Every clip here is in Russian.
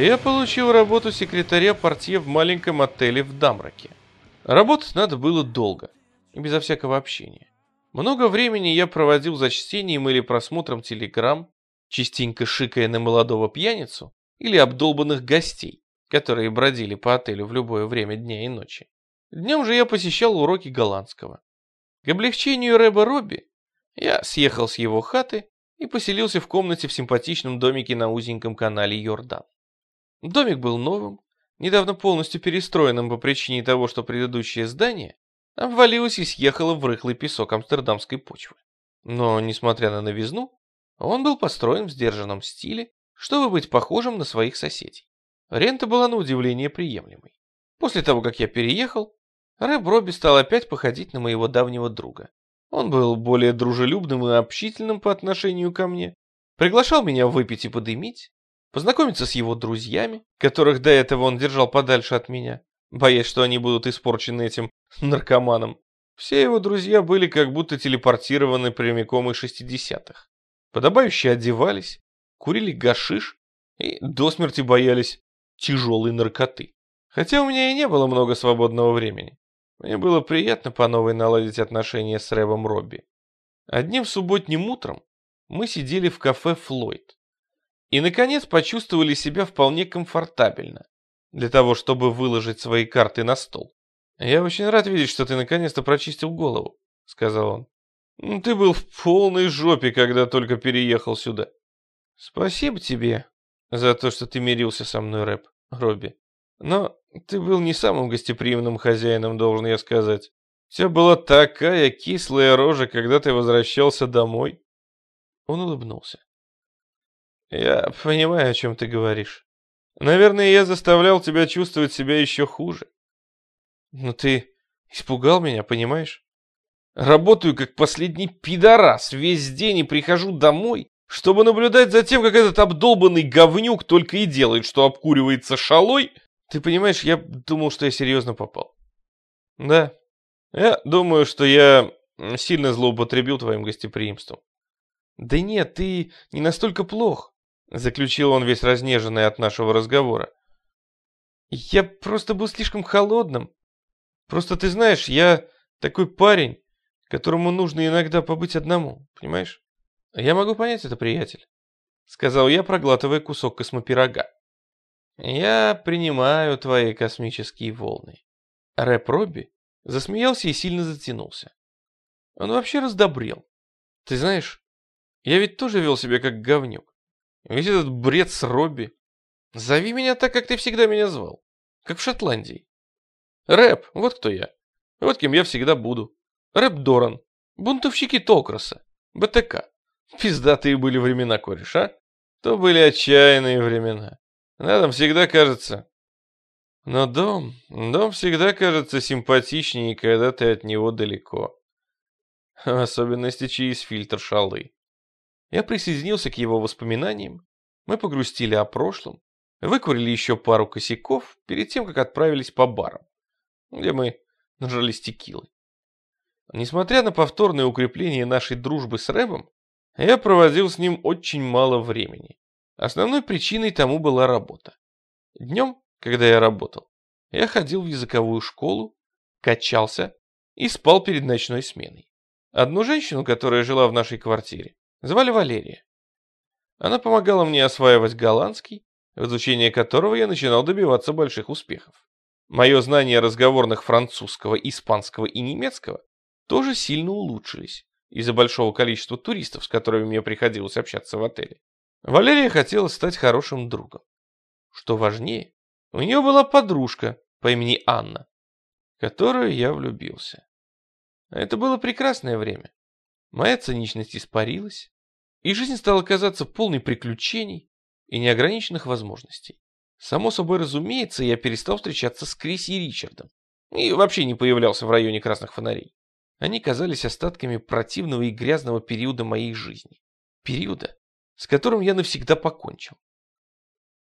Я получил работу секретаря портье в маленьком отеле в Дамраке. Работать надо было долго и безо всякого общения. Много времени я проводил за чтением или просмотром телеграмм, частенько шикая на молодого пьяницу или обдолбанных гостей, которые бродили по отелю в любое время дня и ночи. Днем же я посещал уроки голландского. К облегчению Рэба Робби я съехал с его хаты и поселился в комнате в симпатичном домике на узеньком канале Йордан. Домик был новым, недавно полностью перестроенным по причине того, что предыдущее здание обвалилось и съехало в рыхлый песок амстердамской почвы. Но, несмотря на новизну, он был построен в сдержанном стиле, чтобы быть похожим на своих соседей. Рента была на удивление приемлемой. После того, как я переехал, Рэб Робби стал опять походить на моего давнего друга. Он был более дружелюбным и общительным по отношению ко мне, приглашал меня выпить и подымить, познакомиться с его друзьями, которых до этого он держал подальше от меня, боясь, что они будут испорчены этим наркоманом. Все его друзья были как будто телепортированы прямиком из шестидесятых. Подобающе одевались, курили гашиш и до смерти боялись тяжелой наркоты. Хотя у меня и не было много свободного времени. Мне было приятно по новой наладить отношения с Рэбом Робби. Одним субботним утром мы сидели в кафе «Флойд» и, наконец, почувствовали себя вполне комфортабельно для того, чтобы выложить свои карты на стол. «Я очень рад видеть, что ты наконец-то прочистил голову», — сказал он. «Ну, «Ты был в полной жопе, когда только переехал сюда». «Спасибо тебе за то, что ты мирился со мной, Рэп, Робби. Но ты был не самым гостеприимным хозяином, должен я сказать. У тебя была такая кислая рожа, когда ты возвращался домой». Он улыбнулся. Я понимаю, о чем ты говоришь. Наверное, я заставлял тебя чувствовать себя еще хуже. Но ты испугал меня, понимаешь? Работаю как последний пидорас весь день и прихожу домой, чтобы наблюдать за тем, как этот обдолбанный говнюк только и делает, что обкуривается шалой. Ты понимаешь, я думал, что я серьезно попал. Да, я думаю, что я сильно злоупотребил твоим гостеприимством. Да нет, ты не настолько плох. Заключил он весь разнеженный от нашего разговора. Я просто был слишком холодным. Просто ты знаешь, я такой парень, которому нужно иногда побыть одному, понимаешь? Я могу понять это, приятель, сказал я, проглатывая кусок космопирога. Я принимаю твои космические волны. Рэп Робби засмеялся и сильно затянулся. Он вообще раздобрел. Ты знаешь, я ведь тоже вел себя как говнюк. Весь этот бред с Робби. Зови меня так, как ты всегда меня звал. Как в Шотландии. Рэп, вот кто я. Вот кем я всегда буду. Рэп Доран. Бунтовщики Толкроса. БТК. Пиздатые были времена, кореш, а? То были отчаянные времена. Надо всегда кажется... Но дом, дом всегда кажется симпатичнее, когда ты от него далеко. В особенности через фильтр шалы. Я присоединился к его воспоминаниям. Мы погрустили о прошлом, выкурили еще пару косяков перед тем, как отправились по барам, где мы нажались текилы. Несмотря на повторное укрепление нашей дружбы с Рэбом, я проводил с ним очень мало времени. Основной причиной тому была работа. Днем, когда я работал, я ходил в языковую школу, качался и спал перед ночной сменой. Одну женщину, которая жила в нашей квартире, Звали Валерия. Она помогала мне осваивать голландский, в изучении которого я начинал добиваться больших успехов. Мое знание разговорных французского, испанского и немецкого тоже сильно улучшились из-за большого количества туристов, с которыми мне приходилось общаться в отеле. Валерия хотела стать хорошим другом. Что важнее, У нее была подружка по имени Анна, в которую я влюбился. Это было прекрасное время. Моя циничность испарилась, и жизнь стала казаться полной приключений и неограниченных возможностей. Само собой разумеется, я перестал встречаться с Криси и Ричардом и вообще не появлялся в районе красных фонарей. Они казались остатками противного и грязного периода моей жизни. Периода, с которым я навсегда покончил.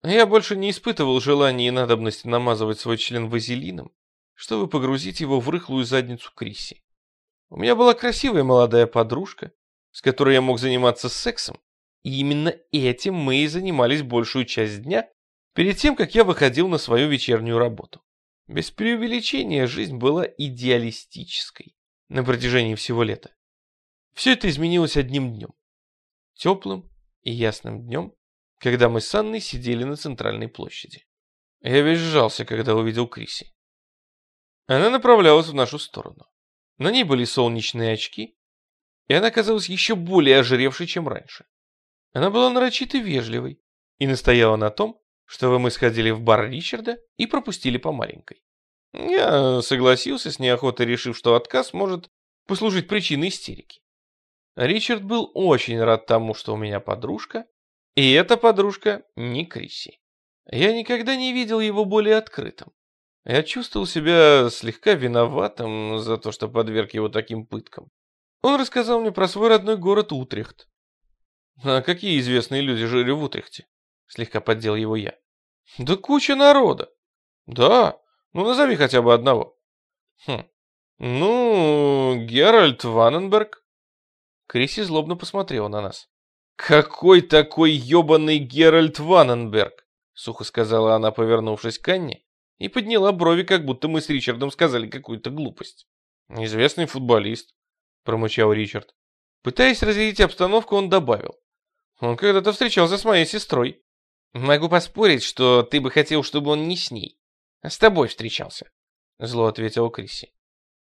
Я больше не испытывал желания и надобности намазывать свой член вазелином, чтобы погрузить его в рыхлую задницу Криси. У меня была красивая молодая подружка, с которой я мог заниматься сексом, и именно этим мы и занимались большую часть дня, перед тем, как я выходил на свою вечернюю работу. Без преувеличения жизнь была идеалистической на протяжении всего лета. Все это изменилось одним днем. Теплым и ясным днем, когда мы с Анной сидели на центральной площади. Я весь сжался, когда увидел Криси. Она направлялась в нашу сторону. На ней были солнечные очки, и она казалась еще более ожиревшей, чем раньше. Она была нарочито вежливой и настояла на том, чтобы мы сходили в бар Ричарда и пропустили по маленькой. Я согласился с неохотой, решив, что отказ может послужить причиной истерики. Ричард был очень рад тому, что у меня подружка, и эта подружка не Крисси. Я никогда не видел его более открытым. Я чувствовал себя слегка виноватым за то, что подверг его таким пыткам. Он рассказал мне про свой родной город Утрехт. А какие известные люди жили в Утрехте? Слегка поддел его я. Да куча народа. Да, ну, назови хотя бы одного. Хм. Ну, Геральт Ваненберг. Криси злобно посмотрела на нас. Какой такой ёбаный Геральт Ваненберг? Сухо сказала она, повернувшись к Анне, и подняла брови, как будто мы с Ричардом сказали какую-то глупость. Известный футболист, промычал Ричард. Пытаясь разрядить обстановку, он добавил. Он когда-то встречался с моей сестрой. Могу поспорить, что ты бы хотел, чтобы он не с ней. С тобой встречался, зло ответил Криси.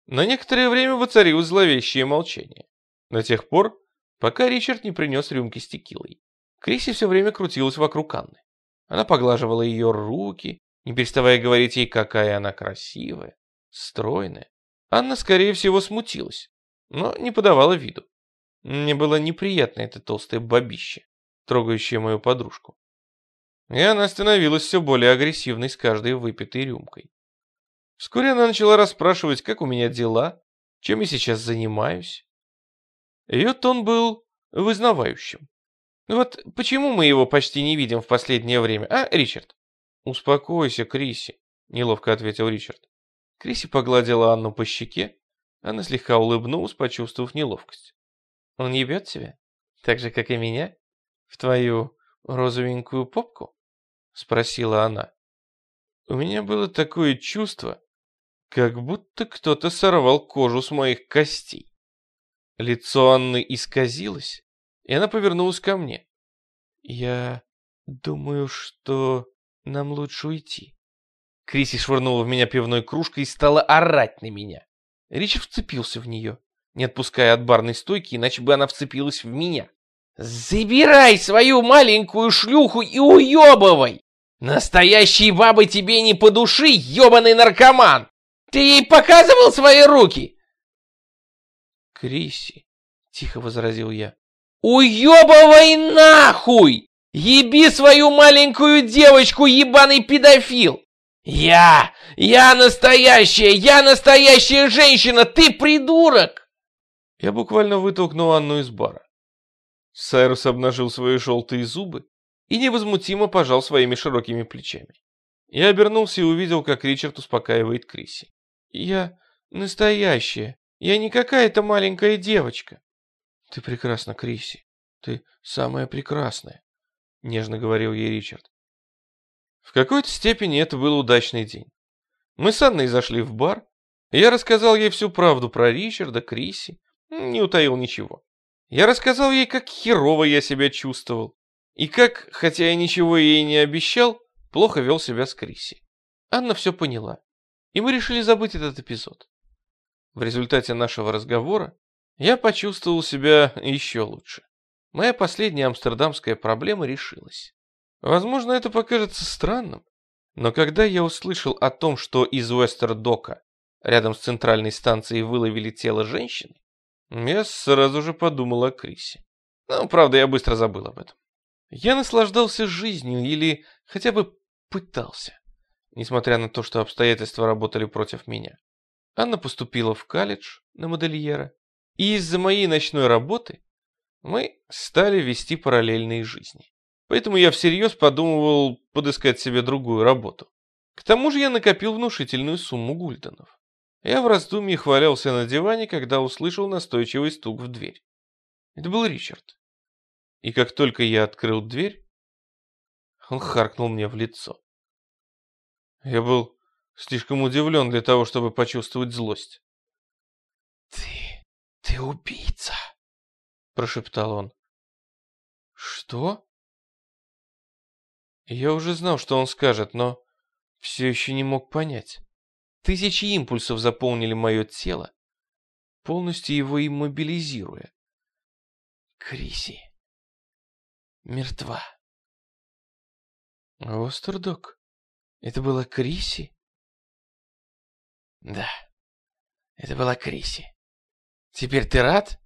На некоторое время воцарилось зловещее молчание. До тех пор, пока Ричард не принес рюмки с текилой. Криси все время крутилась вокруг Анны. Она поглаживала ее руки, не переставая говорить ей, какая она красивая, стройная. Анна, скорее всего, смутилась, но не подавала виду. Мне было неприятно это толстое бабище, трогающее мою подружку и она становилась все более агрессивной с каждой выпитой рюмкой. Вскоре она начала расспрашивать, как у меня дела, чем я сейчас занимаюсь. Ее тон был вызнавающим. Вот почему мы его почти не видим в последнее время, а, Ричард? Успокойся, Криси, неловко ответил Ричард. Криси погладила Анну по щеке, она слегка улыбнулась, почувствовав неловкость. Он не бьет тебя? Так же, как и меня? В твою розовенькую попку? — спросила она. У меня было такое чувство, как будто кто-то сорвал кожу с моих костей. Лицо Анны исказилось, и она повернулась ко мне. «Я думаю, что нам лучше уйти». Криси швырнула в меня пивной кружкой и стала орать на меня. Ричард вцепился в нее, не отпуская от барной стойки, иначе бы она вцепилась в меня. «Забирай свою маленькую шлюху и уебывай! Настоящие бабы тебе не по души, ебаный наркоман! Ты ей показывал свои руки?» «Криси», — тихо возразил я. «Уебывай нахуй! Еби свою маленькую девочку, ебаный педофил! Я! Я настоящая! Я настоящая женщина! Ты придурок!» Я буквально вытолкнул Анну из бара. Сайрус обнажил свои желтые зубы и невозмутимо пожал своими широкими плечами. Я обернулся и увидел, как Ричард успокаивает Криси. «Я настоящая. Я не какая-то маленькая девочка». «Ты прекрасна, Криси. Ты самая прекрасная», — нежно говорил ей Ричард. В какой-то степени это был удачный день. Мы с Анной зашли в бар, я рассказал ей всю правду про Ричарда, Криси, не утаил ничего. Я рассказал ей, как херово я себя чувствовал, и как, хотя я ничего ей не обещал, плохо вел себя с Криси. Анна все поняла, и мы решили забыть этот эпизод. В результате нашего разговора я почувствовал себя еще лучше. Моя последняя амстердамская проблема решилась. Возможно, это покажется странным, Но когда я услышал о том, что из Уэстердока рядом с центральной станцией выловили тело женщины, я сразу же подумал о Крисе. Ну, правда, я быстро забыл об этом. Я наслаждался жизнью или хотя бы пытался, несмотря на то, что обстоятельства работали против меня. Анна поступила в колледж на модельера, и из-за моей ночной работы мы стали вести параллельные жизни. Поэтому я всерьез подумывал подыскать себе другую работу. К тому же я накопил внушительную сумму гульденов. Я в раздумье хвалялся на диване, когда услышал настойчивый стук в дверь. Это был Ричард. И как только я открыл дверь, он харкнул мне в лицо. Я был слишком удивлен для того, чтобы почувствовать злость. «Ты... ты убийца!» — прошептал он. «Что?» Я уже знал, что он скажет, но все еще не мог понять. Тысячи импульсов заполнили мое тело, полностью его иммобилизируя. Криси мертва. Остердок? Это была Криси? Да, это была Криси. Теперь ты рад?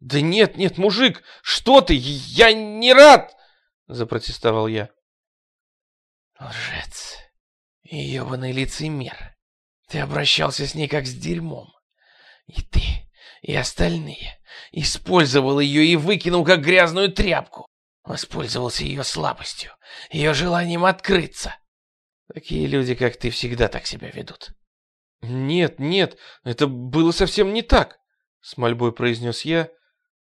Да нет, нет, мужик, что ты? Я не рад! Запротестовал я. Лжец. Ёбаный лицемер. Ты обращался с ней как с дерьмом. И ты, и остальные. Использовал ее и выкинул как грязную тряпку. Воспользовался ее слабостью, ее желанием открыться. Такие люди, как ты, всегда так себя ведут. «Нет, нет, это было совсем не так», — с мольбой произнес я,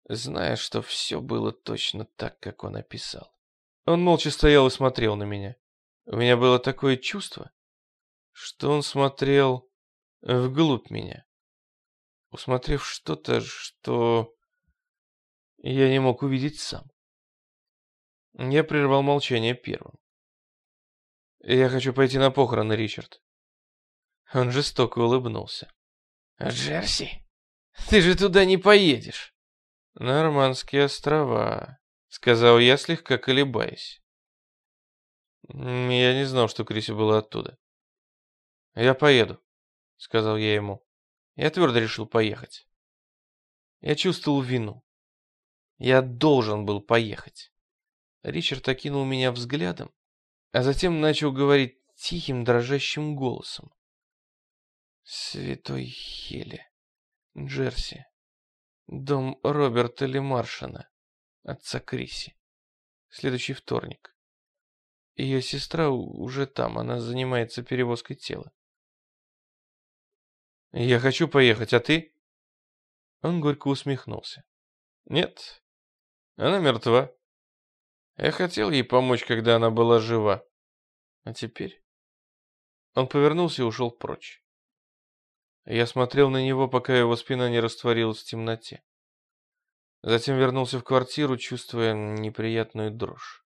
зная, что все было точно так, как он описал. Он молча стоял и смотрел на меня. У меня было такое чувство, что он смотрел вглубь меня, усмотрев что-то, что я не мог увидеть сам. Я прервал молчание первым. «Я хочу пойти на похороны, Ричард». Он жестоко улыбнулся. «Джерси? Ты же туда не поедешь!» «Нормандские острова», — сказал я, слегка колебаясь. Я не знал, что Криси была оттуда. «Я поеду», — сказал я ему. Я твердо решил поехать. Я чувствовал вину. Я должен был поехать. Ричард окинул меня взглядом, а затем начал говорить тихим, дрожащим голосом. Святой Хеле, Джерси, дом Роберта Лемаршина, отца Криси. Следующий вторник. Ее сестра уже там, она занимается перевозкой тела. Я хочу поехать, а ты? Он горько усмехнулся. Нет, она мертва. Я хотел ей помочь, когда она была жива. А теперь... Он повернулся и ушел прочь. Я смотрел на него, пока его спина не растворилась в темноте. Затем вернулся в квартиру, чувствуя неприятную дрожь.